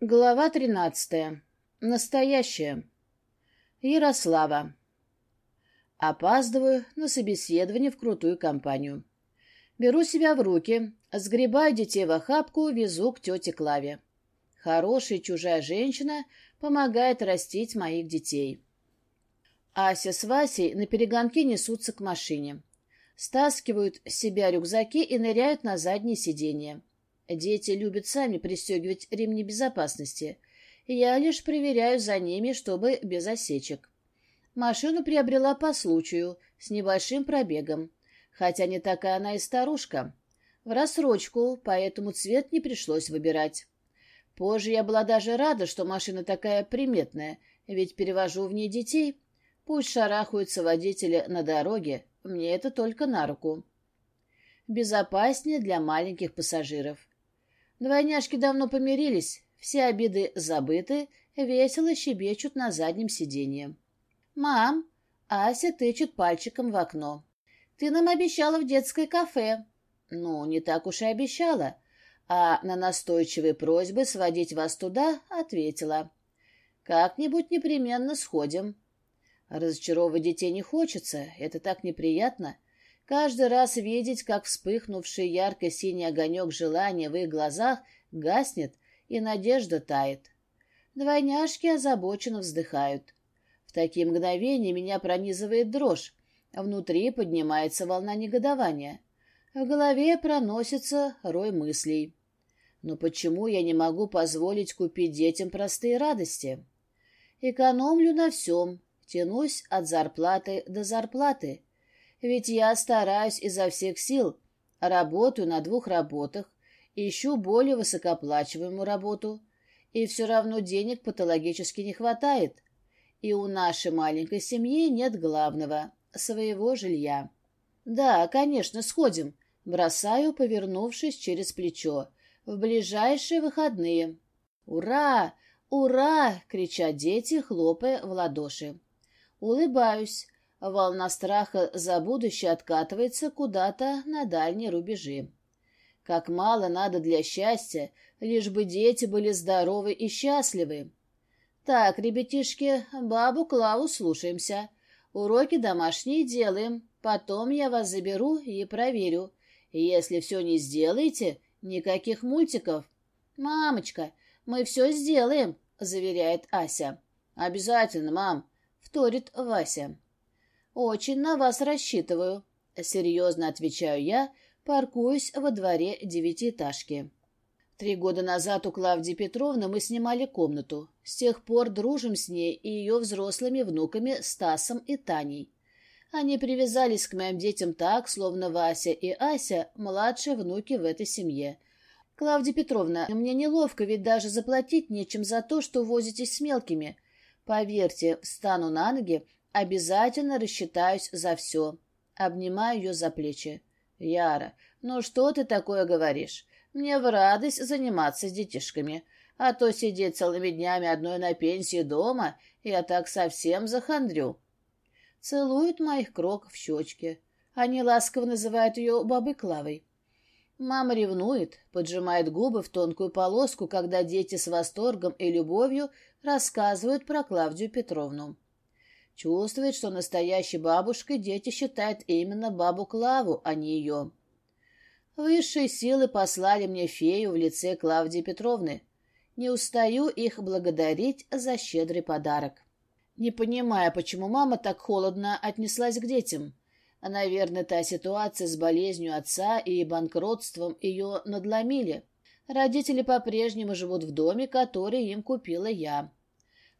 Глава тринадцатая. Настоящая. Ярослава. Опаздываю на собеседование в крутую компанию. Беру себя в руки, сгребаю детей в охапку, везу к тете Клаве. Хорошая чужая женщина помогает растить моих детей. Ася с Васей на перегонке несутся к машине. Стаскивают с себя рюкзаки и ныряют на заднее сиденье. Дети любят сами пристегивать ремни безопасности. Я лишь проверяю за ними, чтобы без осечек. Машину приобрела по случаю, с небольшим пробегом. Хотя не такая она и старушка. В рассрочку, поэтому цвет не пришлось выбирать. Позже я была даже рада, что машина такая приметная, ведь перевожу в ней детей. Пусть шарахаются водители на дороге, мне это только на руку. Безопаснее для маленьких пассажиров. Двойняшки давно помирились, все обиды забыты, весело щебечут на заднем сиденье. «Мам!» — Ася тычет пальчиком в окно. «Ты нам обещала в детское кафе». «Ну, не так уж и обещала». А на настойчивые просьбы сводить вас туда ответила. «Как-нибудь непременно сходим». Разочаровывать детей не хочется, это так неприятно. Каждый раз видеть, как вспыхнувший ярко-синий огонек желания в их глазах гаснет, и надежда тает. Двойняшки озабоченно вздыхают. В такие мгновения меня пронизывает дрожь. Внутри поднимается волна негодования. В голове проносится рой мыслей. Но почему я не могу позволить купить детям простые радости? Экономлю на всем, тянусь от зарплаты до зарплаты. Ведь я стараюсь изо всех сил, работаю на двух работах, ищу более высокооплачиваемую работу, и все равно денег патологически не хватает. И у нашей маленькой семьи нет главного — своего жилья. Да, конечно, сходим. Бросаю, повернувшись через плечо. В ближайшие выходные. «Ура! Ура!» — кричат дети, хлопая в ладоши. Улыбаюсь. Волна страха за будущее откатывается куда-то на дальние рубежи. Как мало надо для счастья, лишь бы дети были здоровы и счастливы. Так, ребятишки, бабу Клаву слушаемся. Уроки домашние делаем. Потом я вас заберу и проверю. Если все не сделаете, никаких мультиков. «Мамочка, мы все сделаем», — заверяет Ася. «Обязательно, мам», — вторит Вася. «Очень на вас рассчитываю», — серьезно отвечаю я, паркуюсь во дворе девятиэтажки. Три года назад у Клавдии Петровны мы снимали комнату. С тех пор дружим с ней и ее взрослыми внуками Стасом и Таней. Они привязались к моим детям так, словно Вася и Ася – младшие внуки в этой семье. «Клавдия Петровна, мне неловко, ведь даже заплатить нечем за то, что возитесь с мелкими. Поверьте, встану на ноги Обязательно рассчитаюсь за все. Обнимаю ее за плечи. Яра, ну что ты такое говоришь? Мне в радость заниматься с детишками. А то сидеть целыми днями одной на пенсии дома, я так совсем захандрю. Целуют моих крок в щечки. Они ласково называют ее бабой Клавой. Мама ревнует, поджимает губы в тонкую полоску, когда дети с восторгом и любовью рассказывают про Клавдию Петровну. Чувствует, что настоящей бабушкой дети считают именно бабу Клаву, а не ее. Высшие силы послали мне фею в лице Клавдии Петровны. Не устаю их благодарить за щедрый подарок. Не понимая, почему мама так холодно отнеслась к детям. Наверное, та ситуация с болезнью отца и банкротством ее надломили. Родители по-прежнему живут в доме, который им купила я.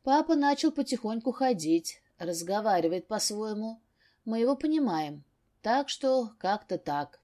Папа начал потихоньку ходить, разговаривает по-своему. Мы его понимаем. Так что как-то так.